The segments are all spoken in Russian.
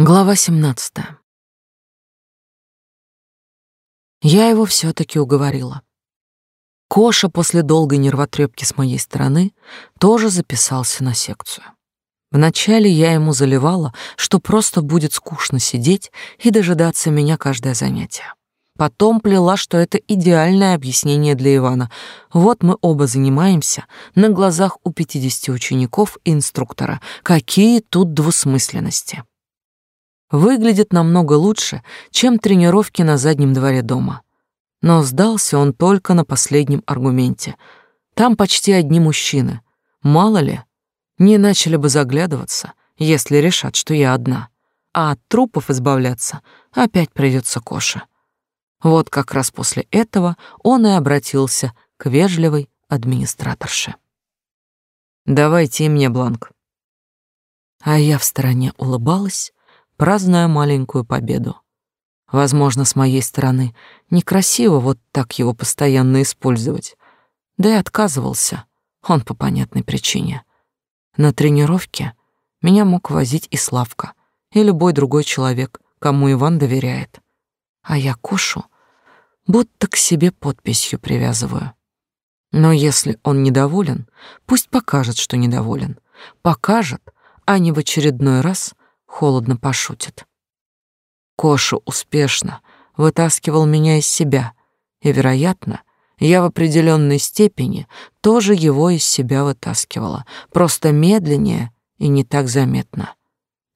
Глава 17. Я его все таки уговорила. Коша после долгой нервотрепки с моей стороны тоже записался на секцию. Вначале я ему заливала, что просто будет скучно сидеть и дожидаться меня каждое занятие. Потом плела, что это идеальное объяснение для Ивана. Вот мы оба занимаемся на глазах у 50 учеников и инструктора. Какие тут двусмысленности. Выглядит намного лучше, чем тренировки на заднем дворе дома. Но сдался он только на последнем аргументе. Там почти одни мужчины. Мало ли, не начали бы заглядываться, если решат, что я одна. А от трупов избавляться опять придется Коша. Вот как раз после этого он и обратился к вежливой администраторше. «Давайте мне бланк». А я в стороне улыбалась, празднуя маленькую победу. Возможно, с моей стороны некрасиво вот так его постоянно использовать. Да и отказывался он по понятной причине. На тренировке меня мог возить и Славка, и любой другой человек, кому Иван доверяет. А я Кошу будто к себе подписью привязываю. Но если он недоволен, пусть покажет, что недоволен. Покажет, а не в очередной раз холодно пошутит. Коша успешно вытаскивал меня из себя, и, вероятно, я в определенной степени тоже его из себя вытаскивала, просто медленнее и не так заметно.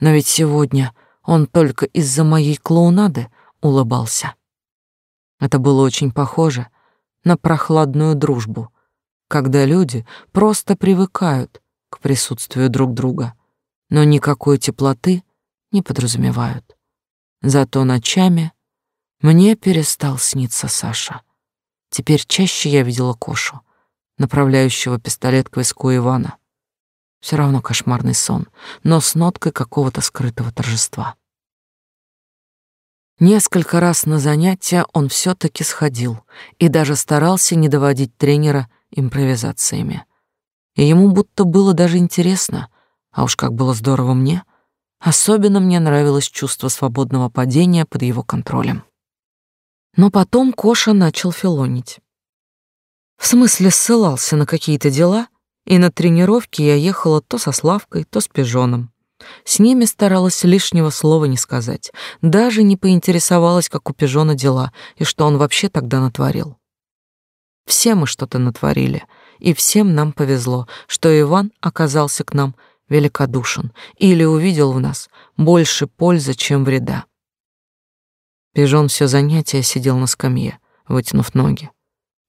Но ведь сегодня он только из-за моей клоунады улыбался. Это было очень похоже на прохладную дружбу, когда люди просто привыкают к присутствию друг друга — но никакой теплоты не подразумевают. Зато ночами мне перестал сниться Саша. Теперь чаще я видела Кошу, направляющего пистолет к виску Ивана. Все равно кошмарный сон, но с ноткой какого-то скрытого торжества. Несколько раз на занятия он все таки сходил и даже старался не доводить тренера импровизациями. И ему будто было даже интересно, а уж как было здорово мне. Особенно мне нравилось чувство свободного падения под его контролем. Но потом Коша начал филонить. В смысле, ссылался на какие-то дела, и на тренировки я ехала то со Славкой, то с Пижоном. С ними старалась лишнего слова не сказать, даже не поинтересовалась, как у Пижона дела и что он вообще тогда натворил. Все мы что-то натворили, и всем нам повезло, что Иван оказался к нам великодушен или увидел в нас больше пользы, чем вреда. Пижон все занятия сидел на скамье, вытянув ноги.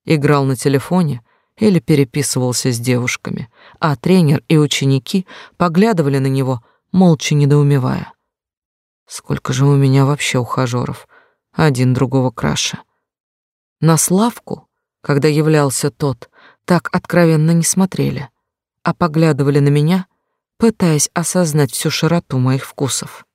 Играл на телефоне или переписывался с девушками, а тренер и ученики поглядывали на него, молча недоумевая. Сколько же у меня вообще ухажеров, один другого краше. На Славку, когда являлся тот, так откровенно не смотрели, а поглядывали на меня пытаясь осознать всю широту моих вкусов.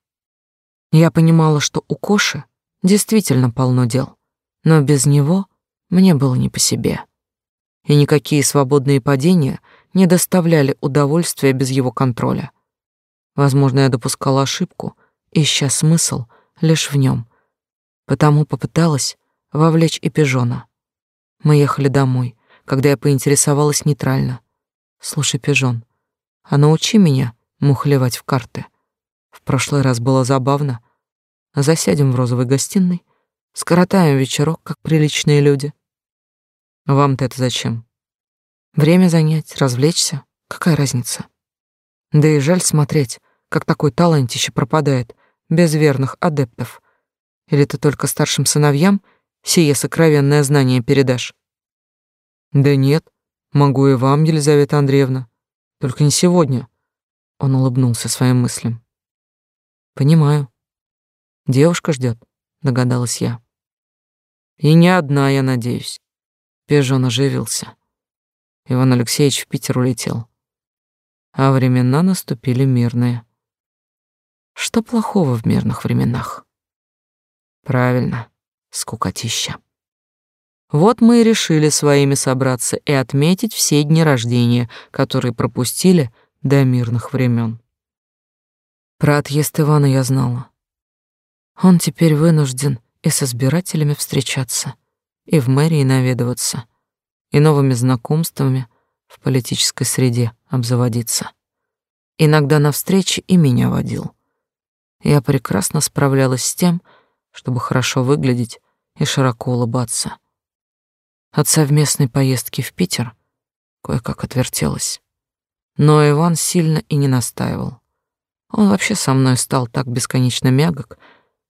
Я понимала, что у Коши действительно полно дел, но без него мне было не по себе. И никакие свободные падения не доставляли удовольствия без его контроля. Возможно, я допускала ошибку, ища смысл лишь в нем, потому попыталась вовлечь и пижона. Мы ехали домой, когда я поинтересовалась нейтрально. «Слушай, пижон, а научи меня мухлевать в карты. В прошлый раз было забавно. Засядем в розовой гостиной, скоротаем вечерок, как приличные люди. Вам-то это зачем? Время занять, развлечься, какая разница? Да и жаль смотреть, как такой талантище пропадает без верных адептов. Или ты только старшим сыновьям сие сокровенное знание передашь? Да нет, могу и вам, Елизавета Андреевна. Только не сегодня. Он улыбнулся своим мыслям. Понимаю. Девушка ждет, догадалась я. И не одна, я надеюсь. Пежон оживился. Иван Алексеевич в Питер улетел. А времена наступили мирные. Что плохого в мирных временах? Правильно, скукотища. Вот мы и решили своими собраться и отметить все дни рождения, которые пропустили до мирных времен. Про отъезд Ивана я знала. Он теперь вынужден и с избирателями встречаться, и в мэрии наведываться, и новыми знакомствами в политической среде обзаводиться. Иногда на встречи и меня водил. Я прекрасно справлялась с тем, чтобы хорошо выглядеть и широко улыбаться. От совместной поездки в Питер кое-как отвертелась. Но Иван сильно и не настаивал. Он вообще со мной стал так бесконечно мягок,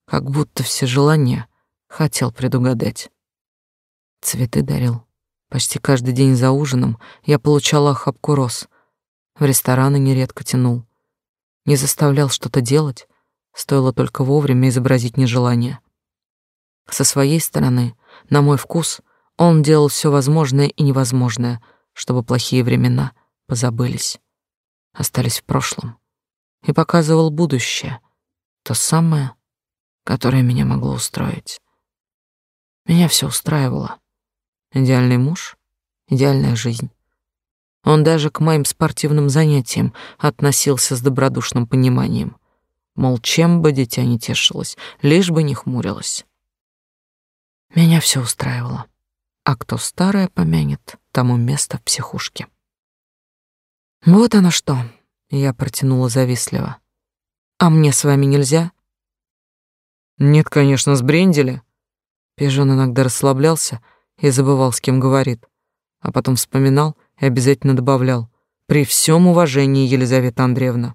как будто все желания хотел предугадать. Цветы дарил. Почти каждый день за ужином я получала охапку роз. В рестораны нередко тянул. Не заставлял что-то делать, стоило только вовремя изобразить нежелание. Со своей стороны, на мой вкус, он делал все возможное и невозможное, чтобы плохие времена позабылись, остались в прошлом, и показывал будущее, то самое, которое меня могло устроить. Меня все устраивало. Идеальный муж, идеальная жизнь. Он даже к моим спортивным занятиям относился с добродушным пониманием. Мол, чем бы дитя не тешилось, лишь бы не хмурилось. Меня все устраивало. А кто старое помянет, тому место в психушке. Вот оно что, я протянула завистливо. А мне с вами нельзя? Нет, конечно, сбрендили. Пижон иногда расслаблялся и забывал, с кем говорит, а потом вспоминал и обязательно добавлял: "При всем уважении, Елизавета Андреевна".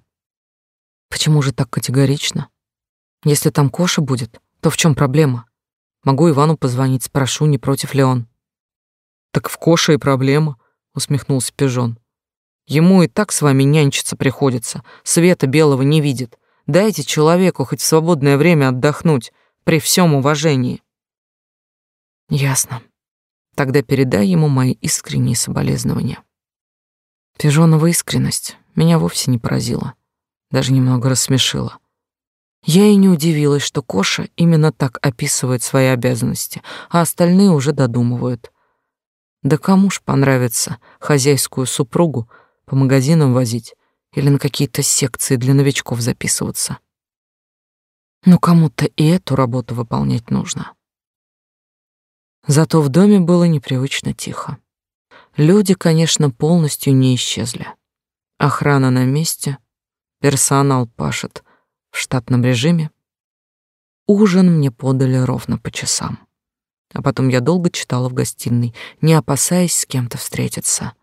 Почему же так категорично? Если там Коша будет, то в чем проблема? Могу Ивану позвонить, спрошу, не против ли он. Так в Коше и проблема, усмехнулся Пижон. Ему и так с вами нянчиться приходится, света белого не видит. Дайте человеку хоть в свободное время отдохнуть, при всем уважении. Ясно. Тогда передай ему мои искренние соболезнования. Пижонова искренность меня вовсе не поразила, даже немного рассмешила. Я и не удивилась, что Коша именно так описывает свои обязанности, а остальные уже додумывают. Да кому ж понравится хозяйскую супругу по магазинам возить или на какие-то секции для новичков записываться? Но кому-то и эту работу выполнять нужно. Зато в доме было непривычно тихо. Люди, конечно, полностью не исчезли. Охрана на месте, персонал пашет в штатном режиме. Ужин мне подали ровно по часам. А потом я долго читала в гостиной, не опасаясь с кем-то встретиться.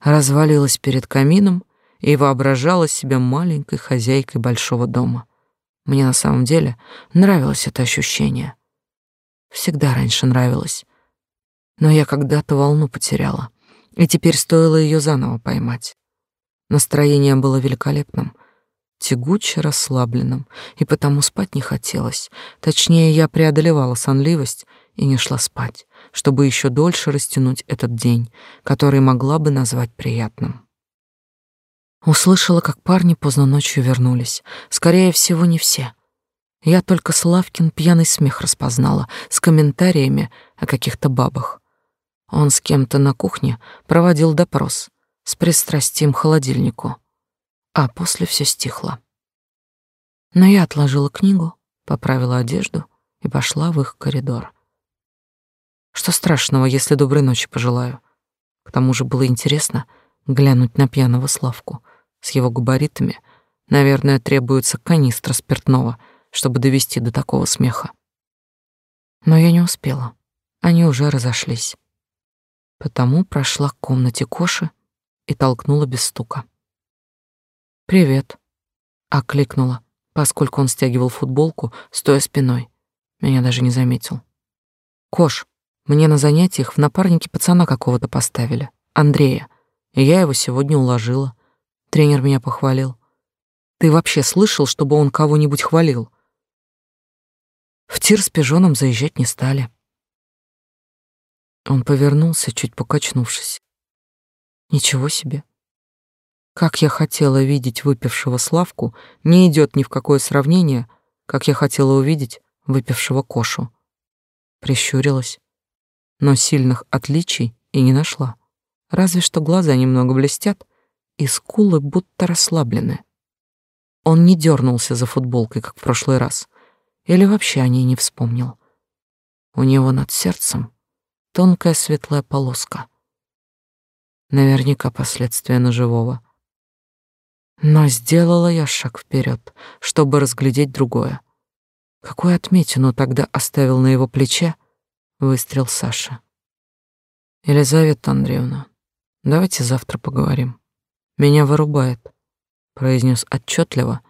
Развалилась перед камином и воображала себя маленькой хозяйкой большого дома. Мне на самом деле нравилось это ощущение. Всегда раньше нравилось. Но я когда-то волну потеряла, и теперь стоило ее заново поймать. Настроение было великолепным, тягуче расслабленным, и потому спать не хотелось. Точнее, я преодолевала сонливость и не шла спать, чтобы еще дольше растянуть этот день, который могла бы назвать приятным. Услышала, как парни поздно ночью вернулись. Скорее всего, не все. Я только Славкин пьяный смех распознала с комментариями о каких-то бабах. Он с кем-то на кухне проводил допрос с пристрастием к холодильнику, а после все стихло. Но я отложила книгу, поправила одежду и пошла в их коридор. Что страшного, если доброй ночи пожелаю? К тому же было интересно глянуть на пьяного Славку. С его габаритами, наверное, требуется канистра спиртного, чтобы довести до такого смеха. Но я не успела. Они уже разошлись. Потому прошла к комнате Коши и толкнула без стука. «Привет», — окликнула, поскольку он стягивал футболку, стоя спиной. Меня даже не заметил. «Кош, мне на занятиях в напарнике пацана какого-то поставили, Андрея, и я его сегодня уложила. Тренер меня похвалил. Ты вообще слышал, чтобы он кого-нибудь хвалил? В тир с пижоном заезжать не стали. Он повернулся, чуть покачнувшись. Ничего себе. Как я хотела видеть выпившего Славку, не идет ни в какое сравнение, как я хотела увидеть выпившего Кошу. Прищурилась но сильных отличий и не нашла. Разве что глаза немного блестят, и скулы будто расслаблены. Он не дернулся за футболкой, как в прошлый раз, или вообще о ней не вспомнил. У него над сердцем тонкая светлая полоска. Наверняка последствия ножевого. Но сделала я шаг вперед, чтобы разглядеть другое. Какую отметину тогда оставил на его плече выстрел Саши. Елизавета Андреевна, давайте завтра поговорим. Меня вырубает, произнес отчетливо,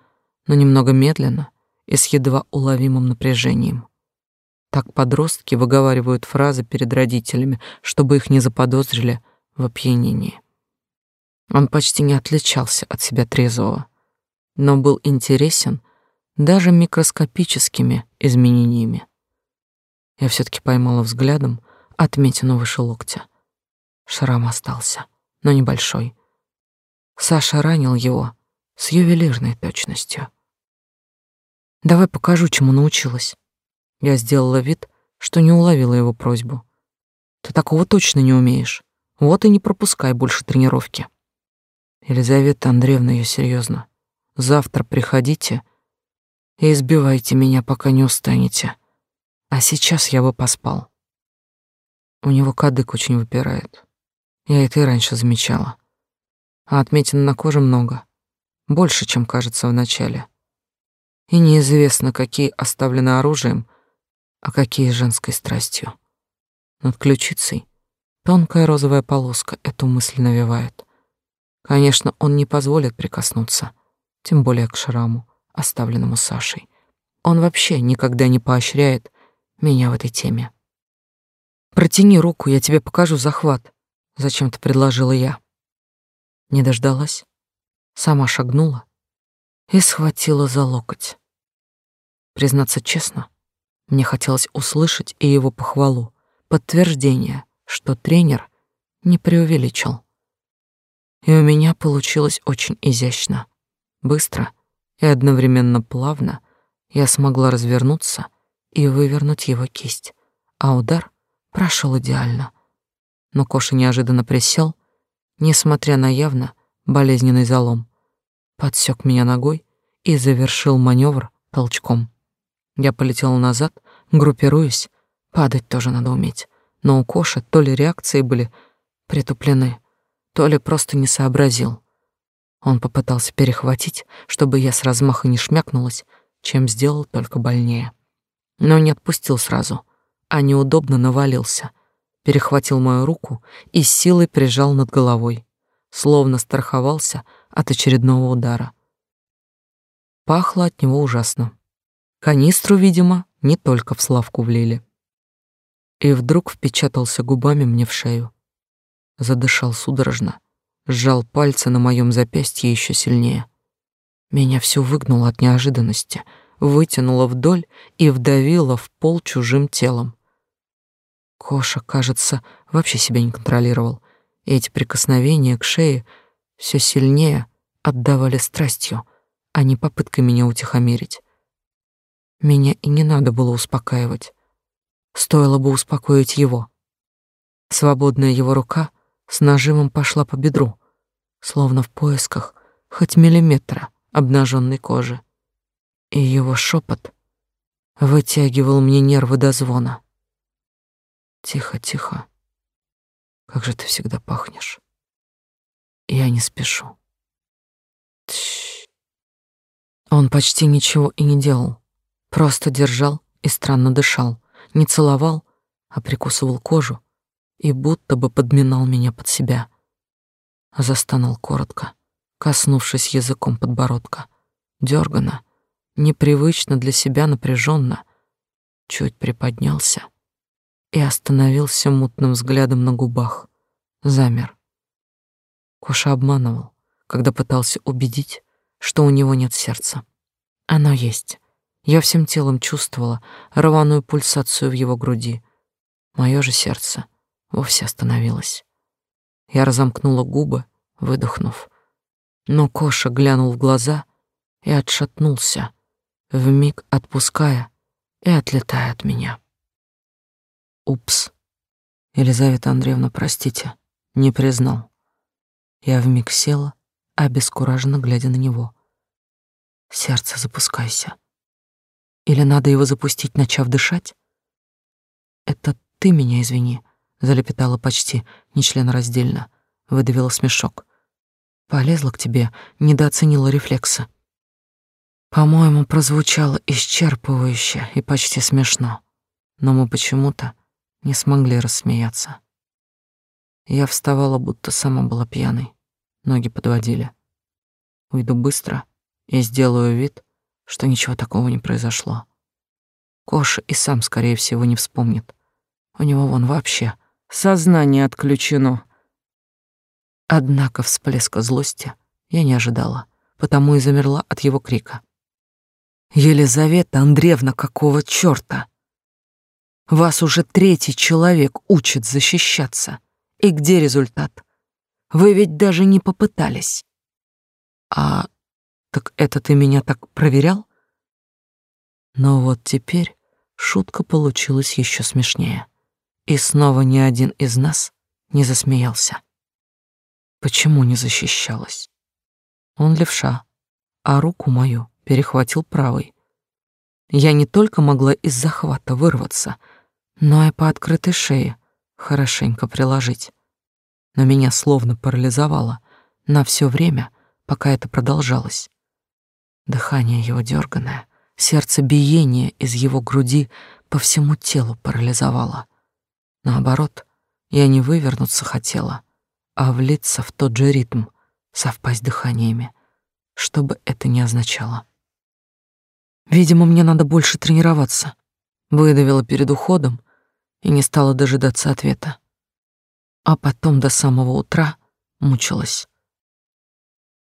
но немного медленно и с едва уловимым напряжением. Так подростки выговаривают фразы перед родителями, чтобы их не заподозрили в опьянении. Он почти не отличался от себя трезвого, но был интересен даже микроскопическими изменениями. Я все таки поймала взглядом отметину выше локтя. Шрам остался, но небольшой. Саша ранил его с ювелирной точностью. Давай покажу, чему научилась. Я сделала вид, что не уловила его просьбу. Ты такого точно не умеешь. Вот и не пропускай больше тренировки. Елизавета Андреевна, я серьезно. Завтра приходите и избивайте меня, пока не устанете. А сейчас я бы поспал. У него кадык очень выпирает. Я это и раньше замечала. А отметин на коже много. Больше, чем кажется вначале. И неизвестно, какие оставлены оружием, а какие женской страстью. Над ключицей тонкая розовая полоска эту мысль навевает. Конечно, он не позволит прикоснуться, тем более к шраму, оставленному Сашей. Он вообще никогда не поощряет меня в этой теме. «Протяни руку, я тебе покажу захват», — зачем-то предложила я. Не дождалась, сама шагнула и схватила за локоть. Признаться честно, мне хотелось услышать и его похвалу, подтверждение, что тренер не преувеличил. И у меня получилось очень изящно. Быстро и одновременно плавно я смогла развернуться и вывернуть его кисть, а удар прошел идеально. Но Коша неожиданно присел, несмотря на явно болезненный залом, подсек меня ногой и завершил маневр толчком. Я полетела назад, группируясь, падать тоже надо уметь. Но у Коши то ли реакции были притуплены, то ли просто не сообразил. Он попытался перехватить, чтобы я с размаха не шмякнулась, чем сделал только больнее. Но не отпустил сразу, а неудобно навалился, перехватил мою руку и силой прижал над головой, словно страховался от очередного удара. Пахло от него ужасно. Канистру, видимо, не только в Славку влили. И вдруг впечатался губами мне в шею. Задышал судорожно, сжал пальцы на моем запястье еще сильнее. Меня все выгнуло от неожиданности, вытянуло вдоль и вдавило в пол чужим телом. Коша, кажется, вообще себя не контролировал, и эти прикосновения к шее все сильнее отдавали страстью, а не попыткой меня утихомирить. Меня и не надо было успокаивать. Стоило бы успокоить его. Свободная его рука с нажимом пошла по бедру, словно в поисках хоть миллиметра обнаженной кожи. И его шепот вытягивал мне нервы до звона. Тихо, тихо. Как же ты всегда пахнешь. Я не спешу. Тш. Он почти ничего и не делал. Просто держал и странно дышал, не целовал, а прикусывал кожу и будто бы подминал меня под себя. Застонал коротко, коснувшись языком подбородка. Дёрганно, непривычно для себя напряженно, чуть приподнялся и остановился мутным взглядом на губах. Замер. Коша обманывал, когда пытался убедить, что у него нет сердца. Оно есть. Я всем телом чувствовала рваную пульсацию в его груди. Мое же сердце вовсе остановилось. Я разомкнула губы, выдохнув. Но Коша глянул в глаза и отшатнулся, вмиг отпуская и отлетая от меня. Упс. Елизавета Андреевна, простите, не признал. Я вмиг села, обескураженно глядя на него. Сердце, запускайся. Или надо его запустить, начав дышать? Это ты меня извини, залепетала почти нечленораздельно, выдавила смешок. Полезла к тебе, недооценила рефлексы. По-моему, прозвучало исчерпывающе и почти смешно, но мы почему-то не смогли рассмеяться. Я вставала, будто сама была пьяной. Ноги подводили. Уйду быстро и сделаю вид, что ничего такого не произошло. Коша и сам, скорее всего, не вспомнит. У него вон вообще сознание отключено. Однако всплеска злости я не ожидала, потому и замерла от его крика. «Елизавета Андреевна, какого чёрта? Вас уже третий человек учит защищаться. И где результат? Вы ведь даже не попытались. А так это ты меня так проверял? Но вот теперь шутка получилась еще смешнее. И снова ни один из нас не засмеялся. Почему не защищалась? Он левша, а руку мою перехватил правой. Я не только могла из захвата вырваться, но и по открытой шее хорошенько приложить. Но меня словно парализовало на все время, пока это продолжалось. Дыхание его дерганое, сердце биение из его груди по всему телу парализовало. Наоборот, я не вывернуться хотела, а влиться в тот же ритм, совпасть дыханиями, что бы это ни означало. Видимо, мне надо больше тренироваться. Выдавила перед уходом, и не стала дожидаться ответа. А потом до самого утра мучилась.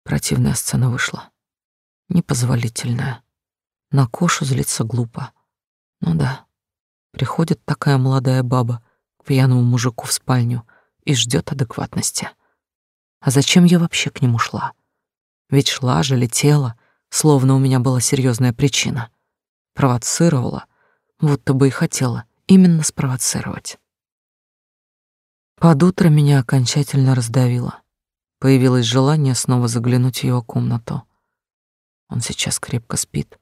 Противная сцена вышла. Непозволительная. На Кошу злиться глупо. Ну да, приходит такая молодая баба пьяному мужику в спальню и ждет адекватности. А зачем я вообще к нему шла? Ведь шла же, летела, словно у меня была серьезная причина. Провоцировала, будто бы и хотела именно спровоцировать. Под утро меня окончательно раздавило. Появилось желание снова заглянуть в его комнату. Он сейчас крепко спит,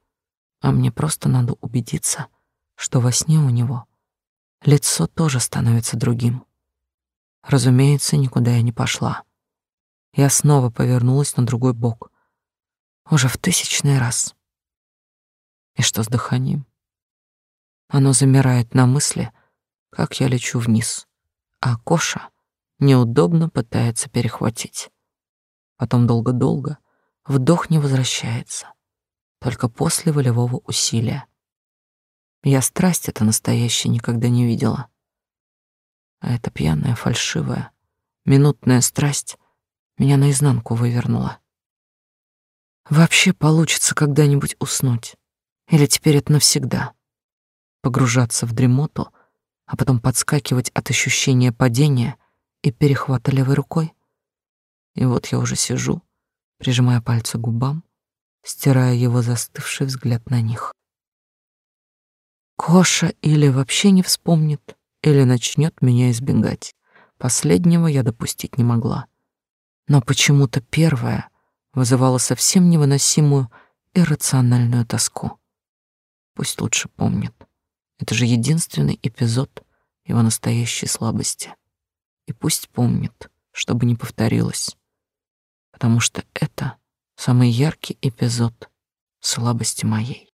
а мне просто надо убедиться, что во сне у него лицо тоже становится другим. Разумеется, никуда я не пошла. Я снова повернулась на другой бок. Уже в тысячный раз. И что с дыханием? Оно замирает на мысли, как я лечу вниз, а Коша неудобно пытается перехватить. Потом долго-долго вдох не возвращается, только после волевого усилия. Я страсть это настоящая никогда не видела. А эта пьяная, фальшивая, минутная страсть меня наизнанку вывернула. Вообще получится когда-нибудь уснуть? Или теперь это навсегда? погружаться в дремоту, а потом подскакивать от ощущения падения и перехвата левой рукой. И вот я уже сижу, прижимая пальцы к губам, стирая его застывший взгляд на них. Коша или вообще не вспомнит, или начнет меня избегать. Последнего я допустить не могла. Но почему-то первое вызывало совсем невыносимую иррациональную тоску. Пусть лучше помнит. Это же единственный эпизод его настоящей слабости. И пусть помнит, чтобы не повторилось, потому что это самый яркий эпизод слабости моей.